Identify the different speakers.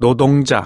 Speaker 1: 노동자.